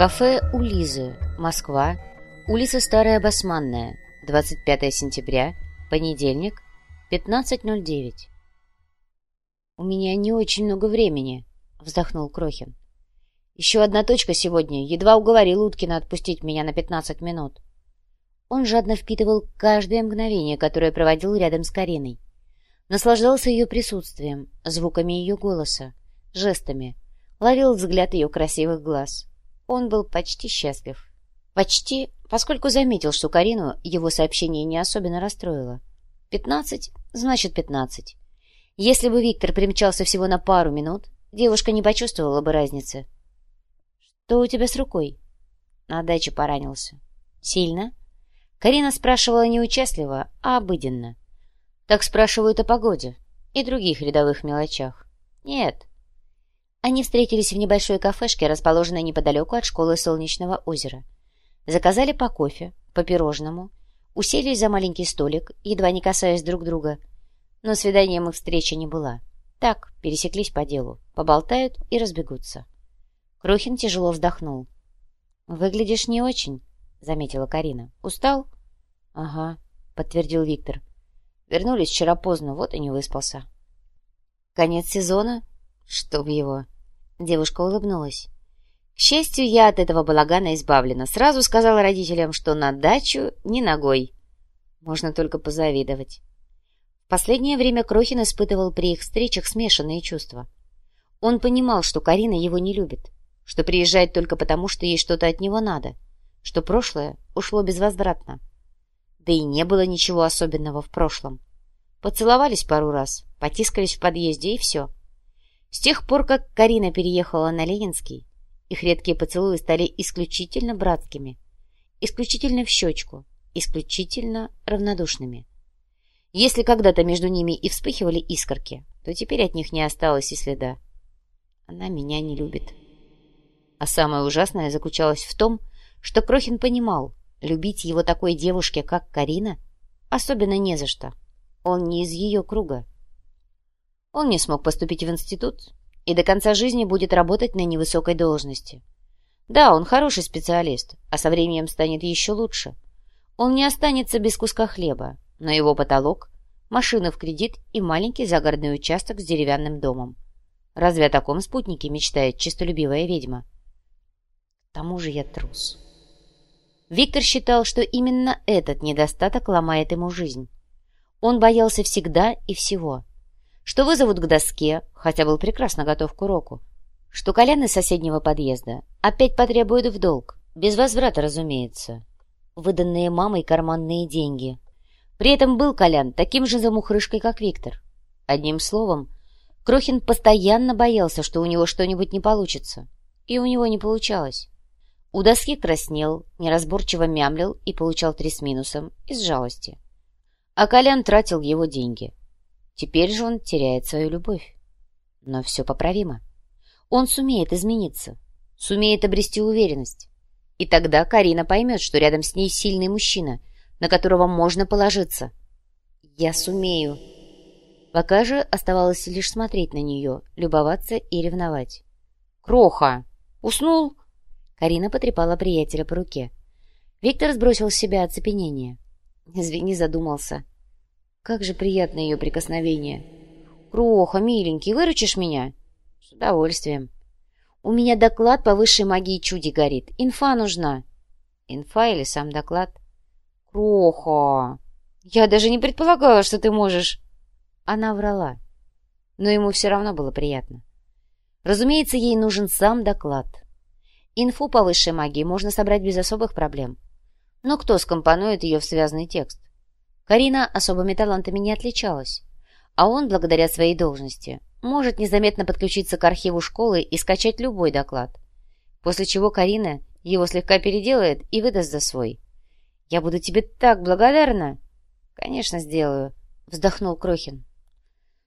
Кафе у Лизы, Москва, улица Старая Басманная, 25 сентября, понедельник, 15.09. «У меня не очень много времени», — вздохнул Крохин. «Еще одна точка сегодня. Едва уговорил Уткина отпустить меня на 15 минут». Он жадно впитывал каждое мгновение, которое проводил рядом с Кариной. Наслаждался ее присутствием, звуками ее голоса, жестами, ловил взгляд ее красивых глаз. Он был почти счастлив. Почти, поскольку заметил, что Карину его сообщение не особенно расстроило. Пятнадцать значит пятнадцать. Если бы Виктор примчался всего на пару минут, девушка не почувствовала бы разницы. «Что у тебя с рукой?» На даче поранился. «Сильно?» Карина спрашивала не участливо, а обыденно. Так спрашивают о погоде и других рядовых мелочах. Нет. Они встретились в небольшой кафешке, расположенной неподалеку от школы Солнечного озера. Заказали по кофе, по пирожному, уселись за маленький столик, едва не касаясь друг друга. Но свиданием их встреча не была. Так, пересеклись по делу, поболтают и разбегутся. Крохин тяжело вздохнул. «Выглядишь не очень», — заметила Карина. «Устал?» «Ага», — подтвердил Виктор. «Вернулись вчера поздно, вот и не выспался». «Конец сезона? Чтоб его!» Девушка улыбнулась. «К счастью, я от этого балагана избавлена. Сразу сказала родителям, что на дачу ни ногой. Можно только позавидовать». В последнее время Крохин испытывал при их встречах смешанные чувства. Он понимал, что Карина его не любит, что приезжает только потому, что ей что-то от него надо — что прошлое ушло безвозвратно. Да и не было ничего особенного в прошлом. Поцеловались пару раз, потискались в подъезде, и все. С тех пор, как Карина переехала на Ленинский, их редкие поцелуи стали исключительно братскими, исключительно в щечку, исключительно равнодушными. Если когда-то между ними и вспыхивали искорки, то теперь от них не осталось и следа. Она меня не любит. А самое ужасное заключалось в том, что Крохин понимал, любить его такой девушке, как Карина, особенно не за что. Он не из ее круга. Он не смог поступить в институт и до конца жизни будет работать на невысокой должности. Да, он хороший специалист, а со временем станет еще лучше. Он не останется без куска хлеба, но его потолок — машина в кредит и маленький загородный участок с деревянным домом. Разве о таком спутнике мечтает честолюбивая ведьма? К тому же я трус. Виктор считал, что именно этот недостаток ломает ему жизнь. Он боялся всегда и всего. Что вызовут к доске, хотя был прекрасно готов к уроку. Что Колян из соседнего подъезда опять потребует в долг. Без возврата, разумеется. Выданные мамой карманные деньги. При этом был Колян таким же замухрышкой, как Виктор. Одним словом, Крохин постоянно боялся, что у него что-нибудь не получится. И у него не получалось. У доски краснел, неразборчиво мямлил и получал три с минусом из жалости. А Колян тратил его деньги. Теперь же он теряет свою любовь. Но все поправимо. Он сумеет измениться, сумеет обрести уверенность. И тогда Карина поймет, что рядом с ней сильный мужчина, на которого можно положиться. «Я сумею». Пока же оставалось лишь смотреть на нее, любоваться и ревновать. «Кроха! Уснул?» Карина потрепала приятеля по руке. Виктор сбросил с себя оцепенение. Извини, задумался. Как же приятно ее прикосновение. «Кроха, миленький, выручишь меня?» «С удовольствием». «У меня доклад по высшей магии чуди горит. Инфа нужна». «Инфа или сам доклад?» «Кроха! Я даже не предполагала, что ты можешь...» Она врала. Но ему все равно было приятно. Разумеется, ей нужен сам доклад. Инфу по высшей магии можно собрать без особых проблем. Но кто скомпонует ее в связанный текст? Карина особыми талантами не отличалась. А он, благодаря своей должности, может незаметно подключиться к архиву школы и скачать любой доклад. После чего Карина его слегка переделает и выдаст за свой. «Я буду тебе так благодарна!» «Конечно, сделаю», — вздохнул Крохин.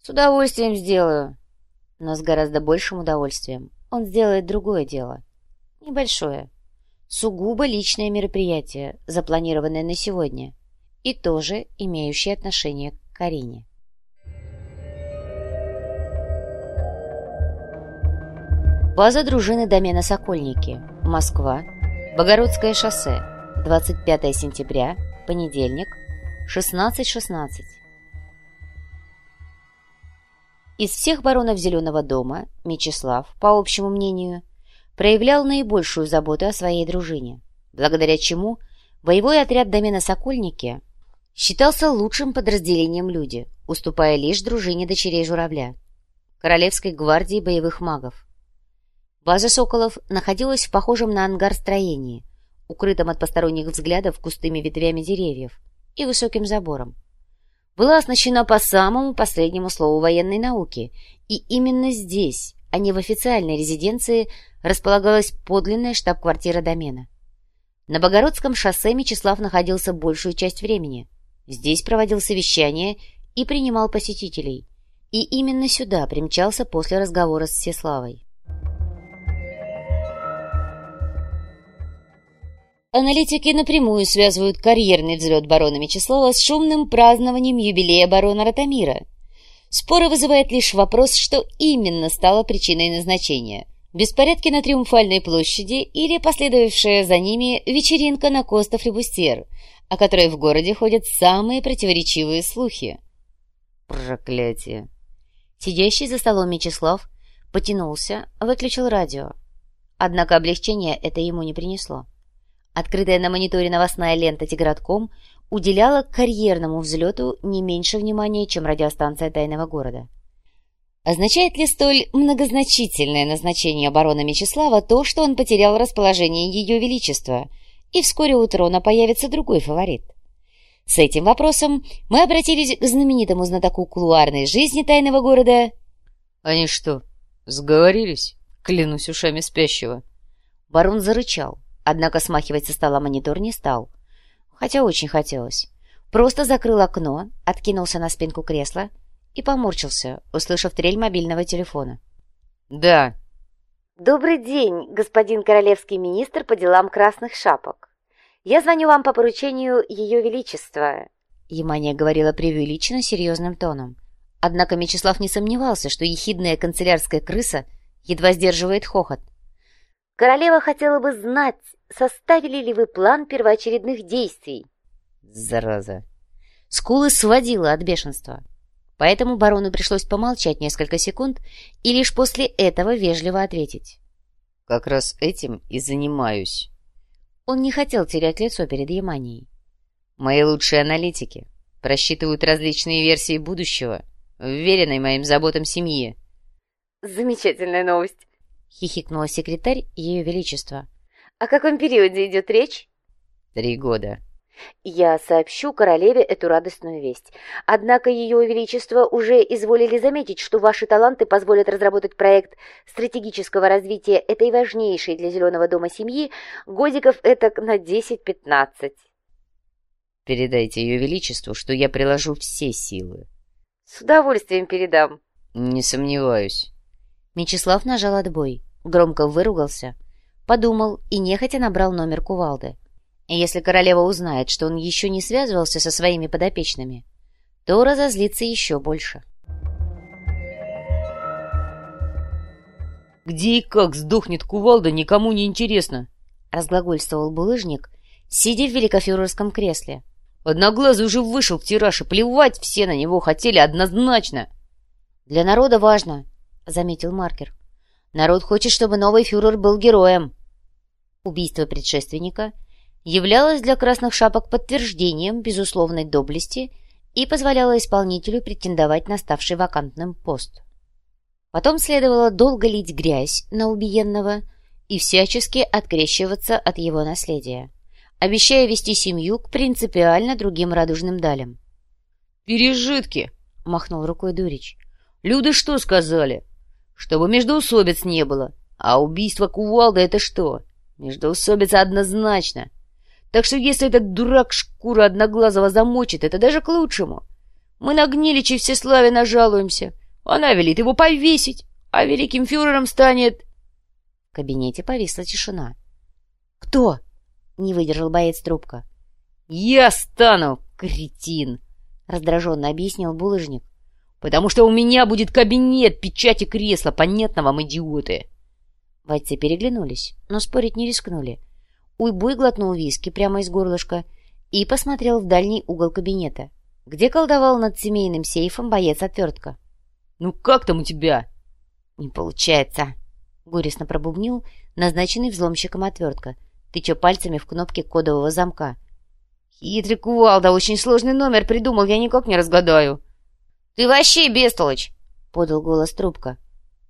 «С удовольствием сделаю». Но с гораздо большим удовольствием он сделает другое дело — Небольшое. Сугубо личное мероприятие, запланированное на сегодня. И тоже имеющее отношение к Карине. База дружины домена «Сокольники», Москва, Богородское шоссе, 25 сентября, понедельник, 16.16. Из всех баронов Зеленого дома Мечислав, по общему мнению, проявлял наибольшую заботу о своей дружине, благодаря чему боевой отряд домена «Сокольники» считался лучшим подразделением люди, уступая лишь дружине дочерей журавля, Королевской гвардии боевых магов. База «Соколов» находилась в похожем на ангар строении, укрытом от посторонних взглядов густыми ветвями деревьев и высоким забором. Была оснащена по самому последнему слову военной науки, и именно здесь, а не в официальной резиденции, располагалась подлинная штаб-квартира домена. На Богородском шоссе Мечислав находился большую часть времени. Здесь проводил совещания и принимал посетителей. И именно сюда примчался после разговора с Всеславой. Аналитики напрямую связывают карьерный взлет барона Мечислава с шумным празднованием юбилея барона Ратамира. Споры вызывает лишь вопрос, что именно стало причиной назначения. Беспорядки на Триумфальной площади или последовавшая за ними вечеринка на Костов-Лебустьер, о которой в городе ходят самые противоречивые слухи. Проклятие! Сидящий за столом Мечислав потянулся, выключил радио. Однако облегчение это ему не принесло. Открытая на мониторе новостная лента «Тигратком» уделяла карьерному взлету не меньше внимания, чем радиостанция «Тайного города». Означает ли столь многозначительное назначение барона Мечислава то, что он потерял расположение Ее Величества, и вскоре у трона появится другой фаворит? С этим вопросом мы обратились к знаменитому знатоку кулуарной жизни тайного города. «Они что, сговорились? Клянусь ушами спящего!» Барон зарычал, однако смахивать со стола монитор не стал, хотя очень хотелось. Просто закрыл окно, откинулся на спинку кресла и поморщился, услышав трель мобильного телефона. «Да». «Добрый день, господин королевский министр по делам красных шапок. Я звоню вам по поручению Ее Величества». Ямания говорила преувеличенно серьезным тоном. Однако Мечислав не сомневался, что ехидная канцелярская крыса едва сдерживает хохот. «Королева хотела бы знать, составили ли вы план первоочередных действий?» «Зараза!» Скулы сводила от бешенства. Поэтому барону пришлось помолчать несколько секунд и лишь после этого вежливо ответить. «Как раз этим и занимаюсь». Он не хотел терять лицо перед Яманией. «Мои лучшие аналитики просчитывают различные версии будущего, вверенной моим заботам семьи». «Замечательная новость», — хихикнула секретарь Ее Величества. «О каком периоде идет речь?» «Три года», я сообщу королеве эту радостную весть. Однако ее величество уже изволили заметить, что ваши таланты позволят разработать проект стратегического развития этой важнейшей для Зеленого дома семьи годиков этак на 10-15. Передайте ее величеству, что я приложу все силы. С удовольствием передам. Не сомневаюсь. Мечислав нажал отбой, громко выругался, подумал и нехотя набрал номер кувалды. Если королева узнает, что он еще не связывался со своими подопечными, то разозлится еще больше. «Где и как сдохнет кувалда, никому не интересно», — разглагольствовал булыжник, сидя в великофюрерском кресле. «Одноглазый уже вышел в тираж, и плевать все на него хотели однозначно». «Для народа важно», — заметил Маркер. «Народ хочет, чтобы новый фюрер был героем». Убийство предшественника — являлась для красных шапок подтверждением безусловной доблести и позволяла исполнителю претендовать на ставший вакантным пост. Потом следовало долго лить грязь на убиенного и всячески открещиваться от его наследия, обещая вести семью к принципиально другим радужным далям. «Пережитки!» — махнул рукой Дурич. «Люди что сказали? Чтобы междоусобиц не было. А убийство кувалда — это что? Междоусобица однозначно. Так что если этот дурак шкуру одноглазого замочит, это даже к лучшему. Мы на Гниличе Всеславе нажалуемся. Она велит его повесить, а великим фюрером станет... В кабинете повисла тишина. «Кто?» — не выдержал боец трубка. «Я стану, кретин!» — раздраженно объяснил булыжник. «Потому что у меня будет кабинет, печати кресла, понятно вам, идиоты!» Бойцы переглянулись, но спорить не рискнули. Уйбуй глотнул виски прямо из горлышка и посмотрел в дальний угол кабинета, где колдовал над семейным сейфом боец-отвертка. «Ну как там у тебя?» «Не получается», — горестно пробубнил назначенный взломщиком отвертка, тыча пальцами в кнопки кодового замка. «Хитрый кувалда, очень сложный номер придумал, я никак не разгадаю». «Ты вообще бестолочь!» — подал голос трубка.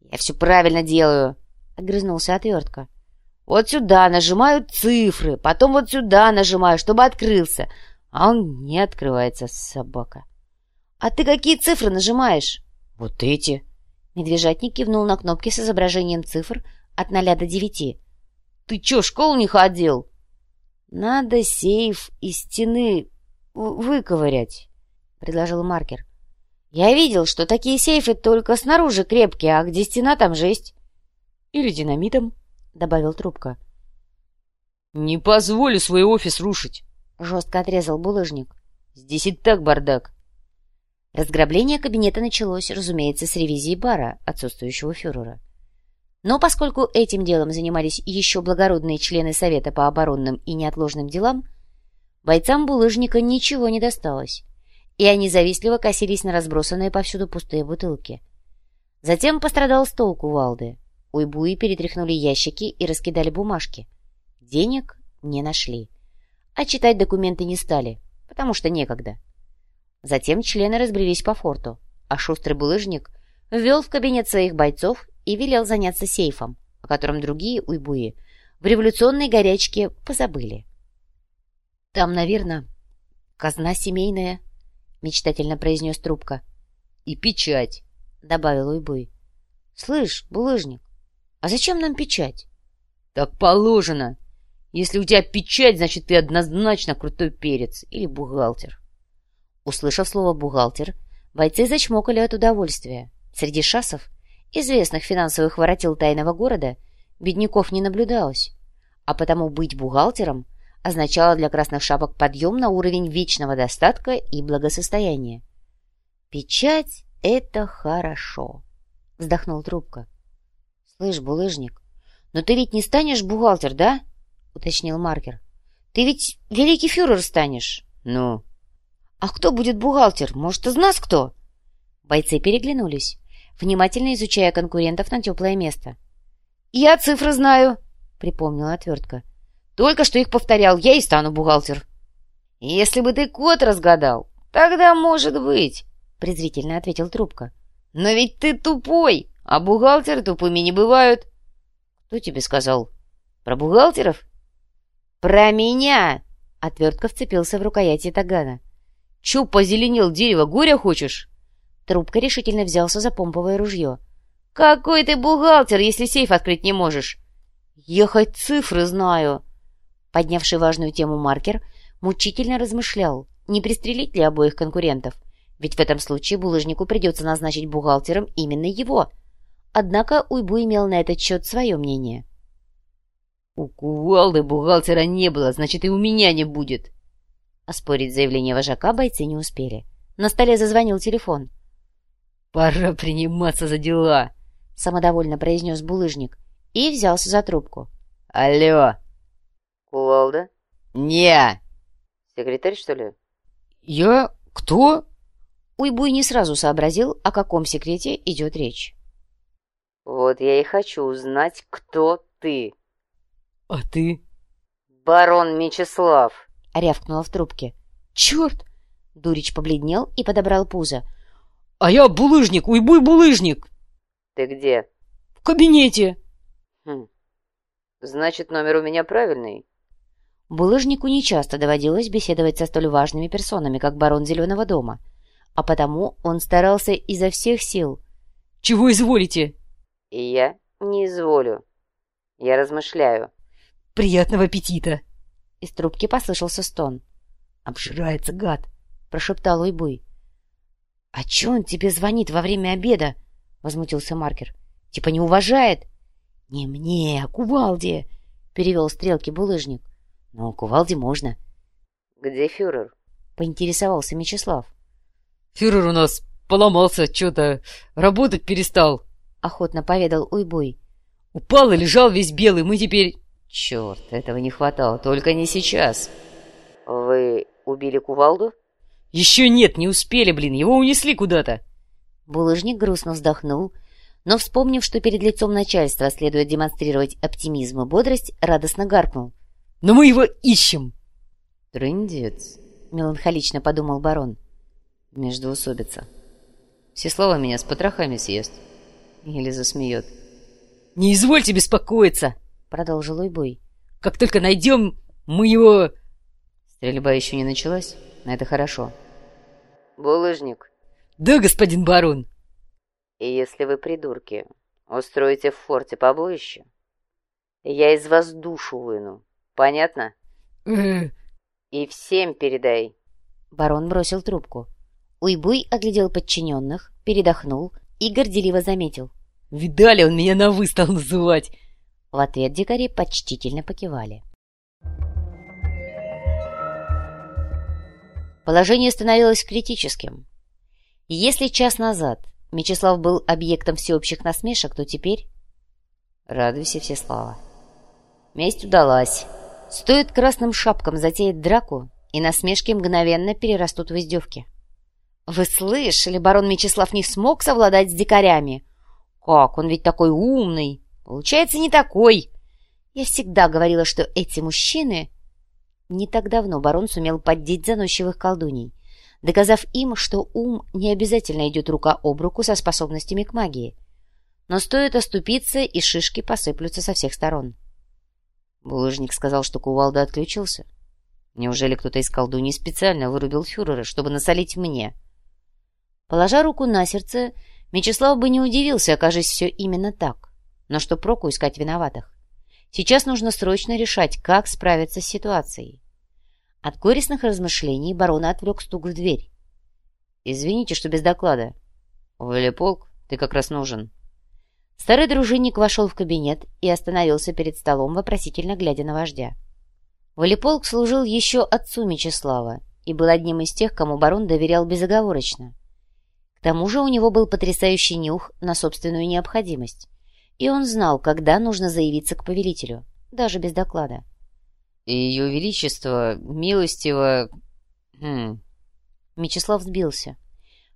«Я все правильно делаю!» — огрызнулся отвертка. «Вот сюда нажимаю цифры, потом вот сюда нажимаю, чтобы открылся, а он не открывается, собака». «А ты какие цифры нажимаешь?» «Вот эти». Медвежатник кивнул на кнопки с изображением цифр от ноля до девяти. «Ты чё, в школу не ходил?» «Надо сейф из стены выковырять», — предложил маркер. «Я видел, что такие сейфы только снаружи крепкие, а где стена, там жесть». «Или динамитом», — добавил трубка. «Не позволю свой офис рушить», — жестко отрезал булыжник. «Здесь и так бардак». Разграбление кабинета началось, разумеется, с ревизии бара отсутствующего фюрера. Но поскольку этим делом занимались еще благородные члены Совета по оборонным и неотложным делам, бойцам булыжника ничего не досталось, и они завистливо косились на разбросанные повсюду пустые бутылки. Затем пострадал стол кувалды. Уйбуи перетряхнули ящики и раскидали бумажки. Денег не нашли. А читать документы не стали, потому что некогда. Затем члены разбрелись по форту, а шустрый булыжник ввел в кабинет своих бойцов и велел заняться сейфом, о котором другие уйбуи в революционной горячке позабыли. «Там, наверное, казна семейная», — мечтательно произнес трубка. «И печать», — добавил уйбуй. «Слышь, булыжник, а зачем нам печать?» «Так положено. Если у тебя печать, значит, ты однозначно крутой перец или бухгалтер». Услышав слово «бухгалтер», бойцы зачмокали от удовольствия. Среди шасов, известных финансовых воротил тайного города, бедняков не наблюдалось, а потому быть бухгалтером означало для красных шапок подъем на уровень вечного достатка и благосостояния. «Печать — это хорошо», — вздохнул трубка. «Слышь, булыжник, но ты ведь не станешь бухгалтер, да?» — уточнил маркер. «Ты ведь великий фюрер станешь». «Ну?» «А кто будет бухгалтер? Может, из нас кто?» Бойцы переглянулись, внимательно изучая конкурентов на теплое место. «Я цифры знаю», — припомнила отвертка. «Только что их повторял, я и стану бухгалтер». «Если бы ты код разгадал, тогда может быть», — презрительно ответил трубка. «Но ведь ты тупой, а бухгалтеры тупыми не бывают». «Кто тебе сказал? Про бухгалтеров?» «Про меня!» — отвертка вцепился в рукояти тагана. Чё позеленел дерево, горя хочешь?» Трубка решительно взялся за помповое ружье. «Какой ты бухгалтер, если сейф открыть не можешь?» «Ехать цифры знаю!» Поднявший важную тему маркер мучительно размышлял, не пристрелить ли обоих конкурентов, ведь в этом случае булыжнику придется назначить бухгалтером именно его. Однако Уйбу имел на этот счет свое мнение. «У кувалды бухгалтера не было, значит, и у меня не будет!» Оспорить заявление вожака бойцы не успели. На столе зазвонил телефон. «Пора приниматься за дела», — самодовольно произнес булыжник и взялся за трубку. «Алло!» «Кувалда?» «Не!» «Секретарь, что ли?» «Я? Кто?» Уйбуй не сразу сообразил, о каком секрете идет речь. «Вот я и хочу узнать, кто ты». «А ты?» «Барон Мечислав». — рявкнула в трубке. «Черт!» — Дурич побледнел и подобрал пузо. «А я булыжник, уйбуй булыжник!» «Ты где?» «В кабинете!» «Хм. Значит, номер у меня правильный?» Булыжнику нечасто доводилось беседовать со столь важными персонами, как барон Зеленого дома, а потому он старался изо всех сил. «Чего изволите?» «И я не изволю. Я размышляю». «Приятного аппетита!» Из трубки послышался стон. «Обжирается гад!» — прошептал Уйбуй. «А чё он тебе звонит во время обеда?» — возмутился Маркер. «Типа не уважает?» «Не мне, а Кувалде!» — перевел стрелки булыжник. «Но Кувалде можно». «Где фюрер?» — поинтересовался Мечислав. «Фюрер у нас поломался, что-то работать перестал», — охотно поведал Уйбуй. Упал и лежал весь белый, мы теперь... Черт, этого не хватало, только не сейчас. Вы убили кувалду? Еще нет, не успели, блин, его унесли куда-то. Булыжник грустно вздохнул, но, вспомнив, что перед лицом начальства следует демонстрировать оптимизм и бодрость, радостно гаркнул. «Но мы его ищем!» «Трындец», — меланхолично подумал барон. «Междоусобица. Все слова меня с потрохами съест. Или засмеет». «Не извольте беспокоиться!» — продолжил Уйбой. «Как только найдем, мы его...» Стрельба еще не началась, но это хорошо. «Булыжник». «Да, господин барон». «И если вы, придурки, устроите в форте побоище, я из вас душу выну. Понятно?» «И всем передай». Барон бросил трубку. Уйбуй оглядел подчиненных, передохнул и горделиво заметил. «Видали, он меня на «вы» стал называть!» В ответ дикари почтительно покивали. Положение становилось критическим. Если час назад Мечислав был объектом всеобщих насмешек, то теперь... Радуйся, Всеслава. Месть удалась. Стоит красным шапкам затеять драку, и насмешки мгновенно перерастут в издевки. «Вы слышали, барон Мечислав не смог совладать с дикарями? Как, он ведь такой умный! Получается, не такой! Я всегда говорила, что эти мужчины...» Не так давно барон сумел поддеть заносчивых колдуней, доказав им, что ум не обязательно идет рука об руку со способностями к магии. Но стоит оступиться, и шишки посыплются со всех сторон. Булыжник сказал, что кувалда отключился. Неужели кто-то из колдуней специально вырубил фюрера, чтобы насолить мне? Положа руку на сердце, Мечислав бы не удивился, окажись все именно так. Но что проку искать виноватых? Сейчас нужно срочно решать, как справиться с ситуацией. От горестных размышлений барона отвлек стук в дверь. «Извините, что без доклада. Валеполк, ты как раз нужен». Старый дружинник вошел в кабинет и остановился перед столом, вопросительно глядя на вождя. Валиполк служил еще отцу Мечислава и был одним из тех, кому барон доверял безоговорочно. К тому же у него был потрясающий нюх на собственную необходимость, и он знал, когда нужно заявиться к повелителю, даже без доклада. «И ее величество, милостиво...» хм. Мечислав сбился.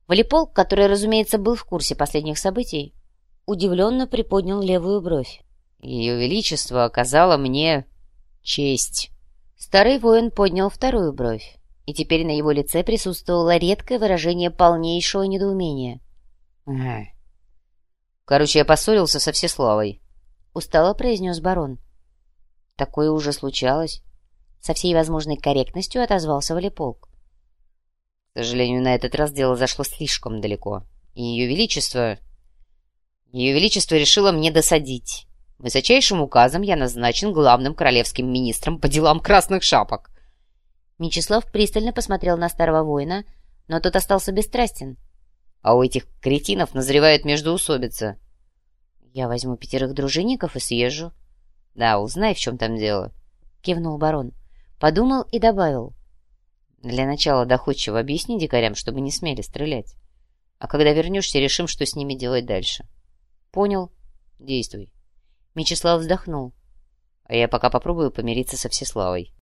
Валиполк, который, разумеется, был в курсе последних событий, удивленно приподнял левую бровь. «Ее Величество оказало мне честь». Старый воин поднял вторую бровь, и теперь на его лице присутствовало редкое выражение полнейшего недоумения. «Короче, я поссорился со Всеславой», — устало произнес барон. Такое уже случалось. Со всей возможной корректностью отозвался Валиполк. К сожалению, на этот раз дело зашло слишком далеко, и Ее Величество... Ее Величество решило мне досадить. Высочайшим указом я назначен главным королевским министром по делам красных шапок. Мечислав пристально посмотрел на старого воина, но тот остался бесстрастен. А у этих кретинов назревает междоусобица. Я возьму пятерых дружинников и съезжу. Да, узнай, в чем там дело. Кивнул барон. Подумал и добавил. Для начала доходчиво объясни дикарям, чтобы не смели стрелять. А когда вернешься, решим, что с ними делать дальше. Понял. Действуй. Мечислав вздохнул. А я пока попробую помириться со Всеславой.